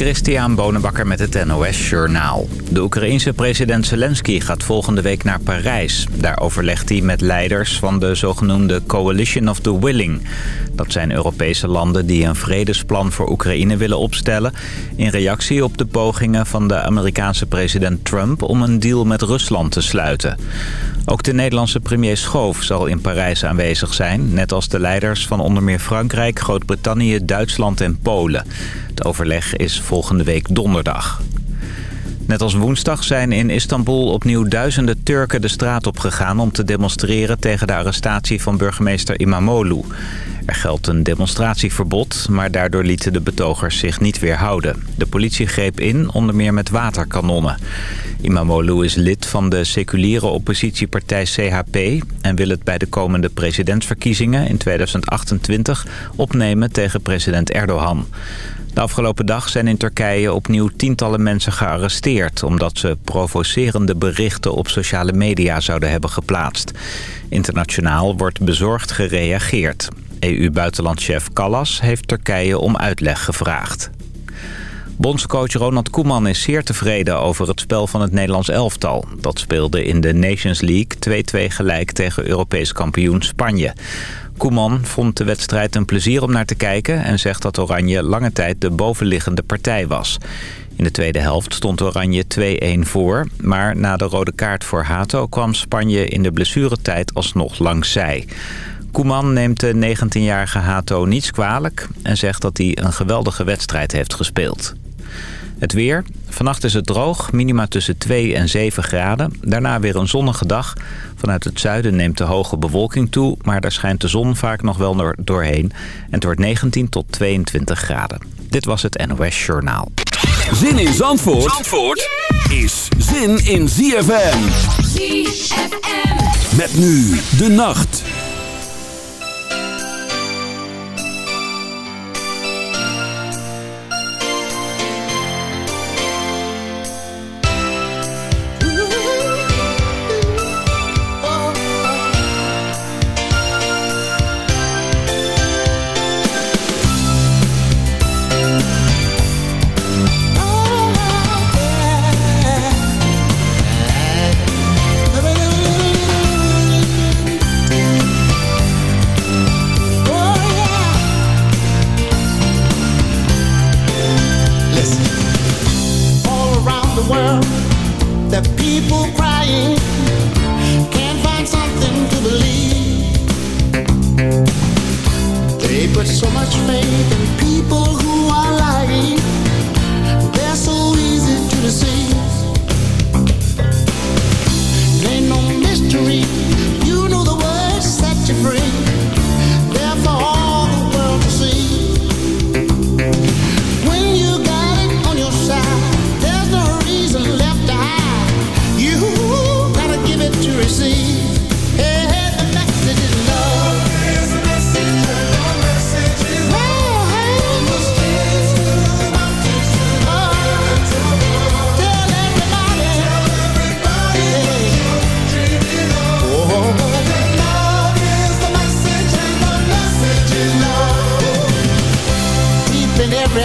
Christian Bonenbakker met het NOS Journaal. De Oekraïense president Zelensky gaat volgende week naar Parijs. Daar overlegt hij met leiders van de zogenoemde Coalition of the Willing. Dat zijn Europese landen die een vredesplan voor Oekraïne willen opstellen... in reactie op de pogingen van de Amerikaanse president Trump... om een deal met Rusland te sluiten. Ook de Nederlandse premier Schoof zal in Parijs aanwezig zijn... net als de leiders van onder meer Frankrijk, Groot-Brittannië, Duitsland en Polen. Het overleg is volgende week donderdag. Net als woensdag zijn in Istanbul opnieuw duizenden Turken de straat op gegaan... om te demonstreren tegen de arrestatie van burgemeester Imamoglu. Er geldt een demonstratieverbod, maar daardoor lieten de betogers zich niet weerhouden. De politie greep in, onder meer met waterkanonnen. Imamoglu is lid van de seculiere oppositiepartij CHP... en wil het bij de komende presidentsverkiezingen in 2028 opnemen tegen president Erdogan. De afgelopen dag zijn in Turkije opnieuw tientallen mensen gearresteerd... omdat ze provocerende berichten op sociale media zouden hebben geplaatst. Internationaal wordt bezorgd gereageerd. EU-buitenlandchef Callas heeft Turkije om uitleg gevraagd. Bondscoach Ronald Koeman is zeer tevreden over het spel van het Nederlands elftal. Dat speelde in de Nations League 2-2 gelijk tegen Europees kampioen Spanje. Koeman vond de wedstrijd een plezier om naar te kijken... en zegt dat Oranje lange tijd de bovenliggende partij was. In de tweede helft stond Oranje 2-1 voor... maar na de rode kaart voor Hato kwam Spanje in de blessuretijd alsnog langs zij. Koeman neemt de 19-jarige Hato niets kwalijk... en zegt dat hij een geweldige wedstrijd heeft gespeeld. Het weer. Vannacht is het droog, minima tussen 2 en 7 graden. Daarna weer een zonnige dag. Vanuit het zuiden neemt de hoge bewolking toe... maar daar schijnt de zon vaak nog wel doorheen. En het wordt 19 tot 22 graden. Dit was het NOS Journaal. Zin in Zandvoort, Zandvoort is zin in ZFM. ZFM. Met nu de nacht.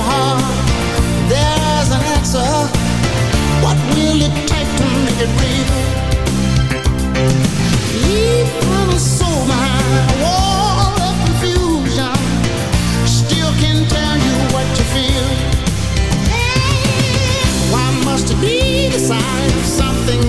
heart. There's an answer. What will it take to make it real? He promised so my wall of confusion. Still can tell you what you feel. Why must it be the sign of something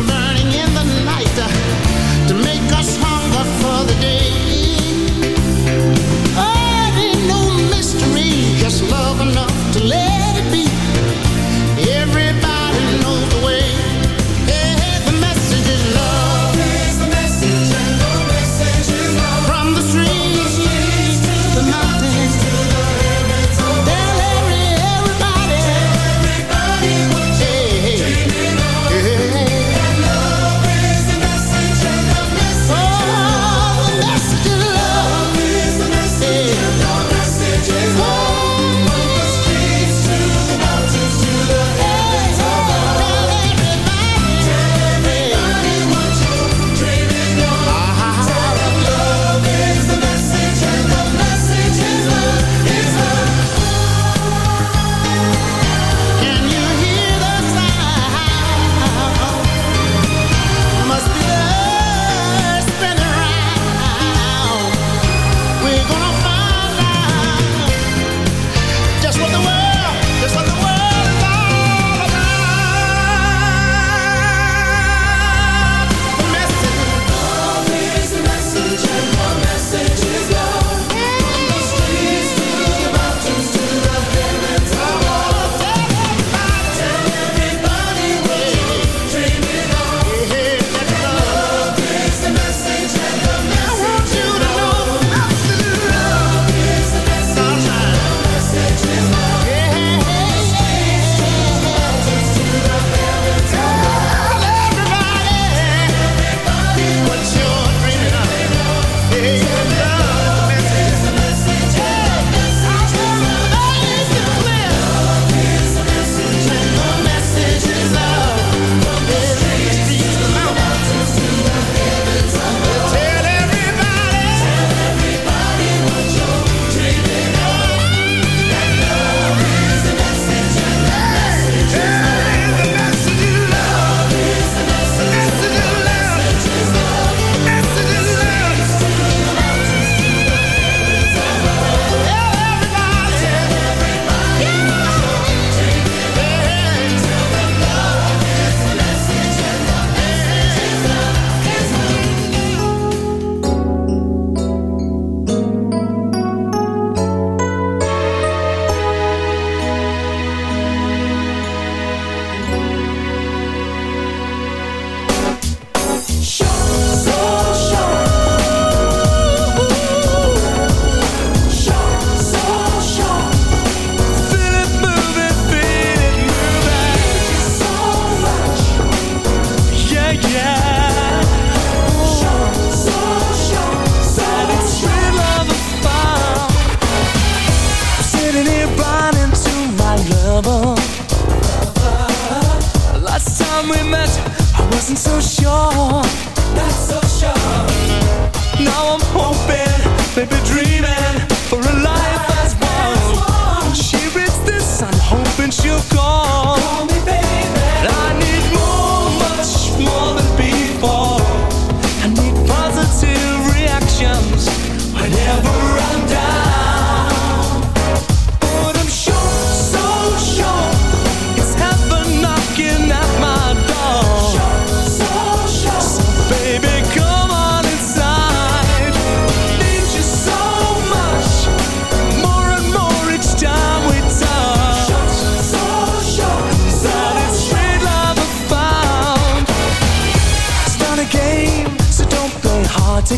hoping she'll call.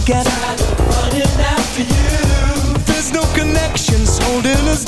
together. Tired of running after you. There's no connections holding us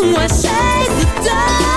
Why shake the dawn?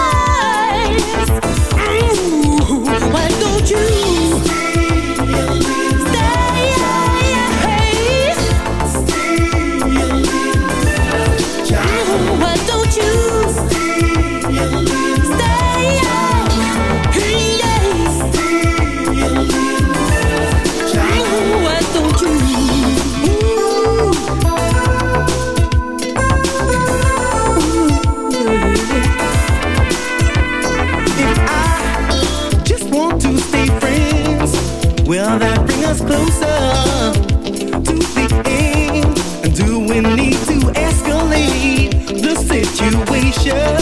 Will that bring us closer to the end? Do we need to escalate the situation?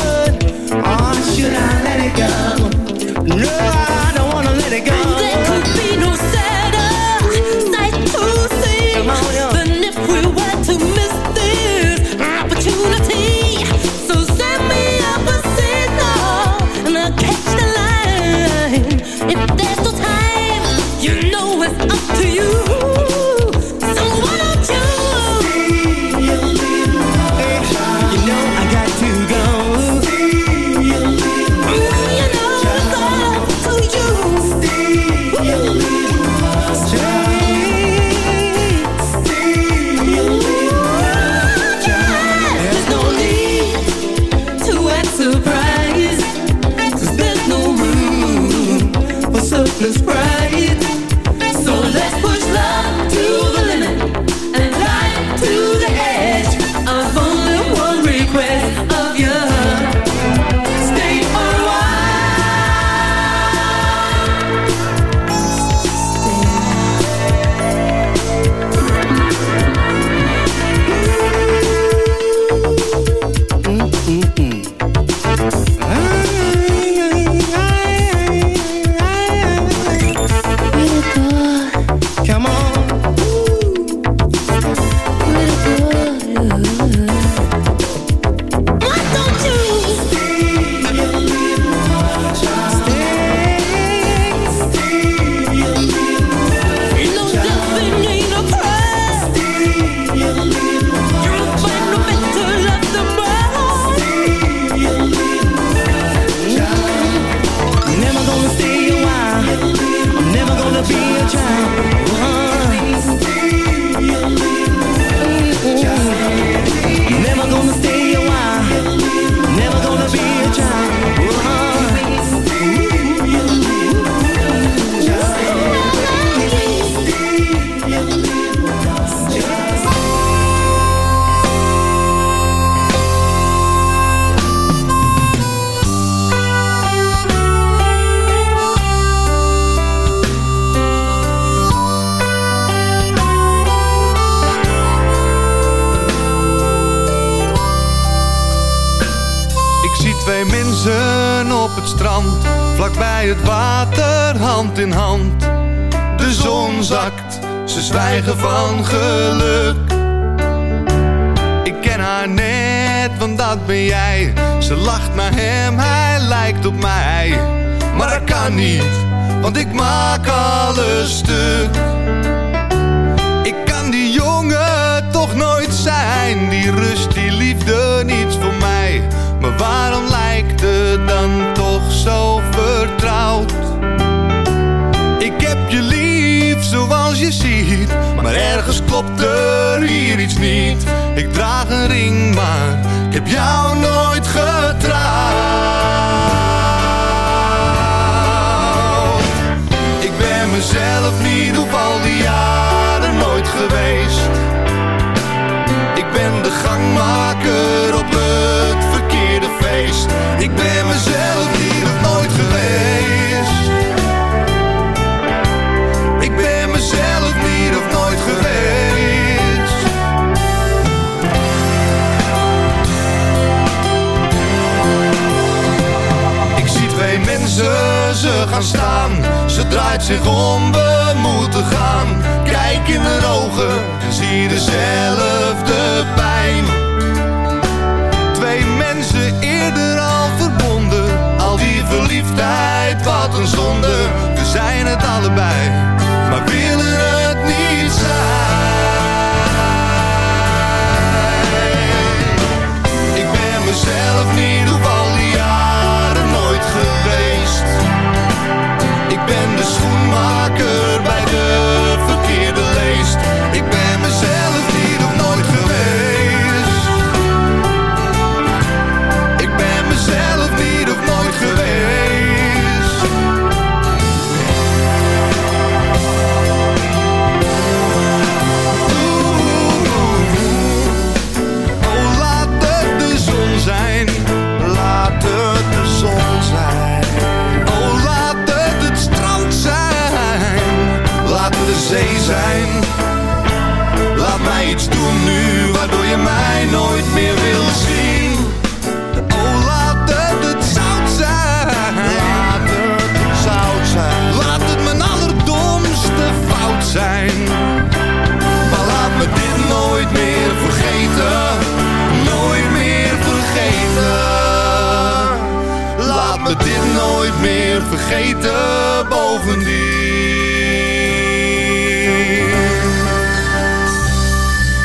nooit meer vergeten bovendien.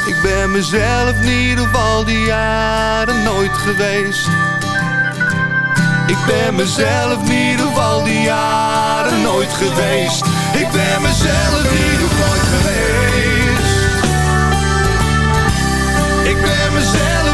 Ik ben mezelf in ieder geval die jaren nooit geweest. Ik ben mezelf in ieder geval die jaren nooit geweest. Ik ben mezelf in ieder geval nooit geweest. Ik ben mezelf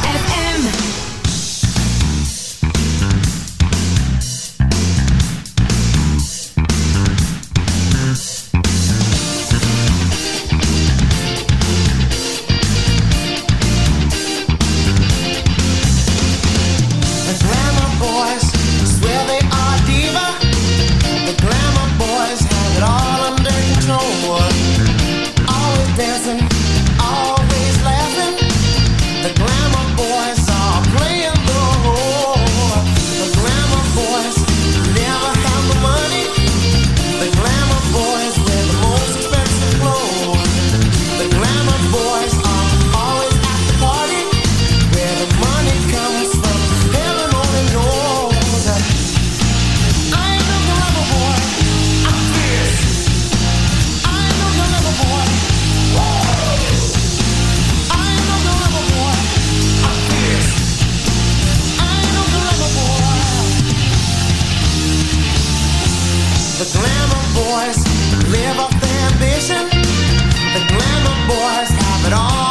glamour boys live off their ambition. The glamour boys have it all.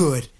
good.